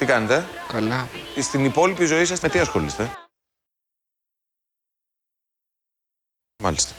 Τι κάνετε, Καλά. στην υπόλοιπη ζωή σας με τι ασχολείστε; Μάλιστα.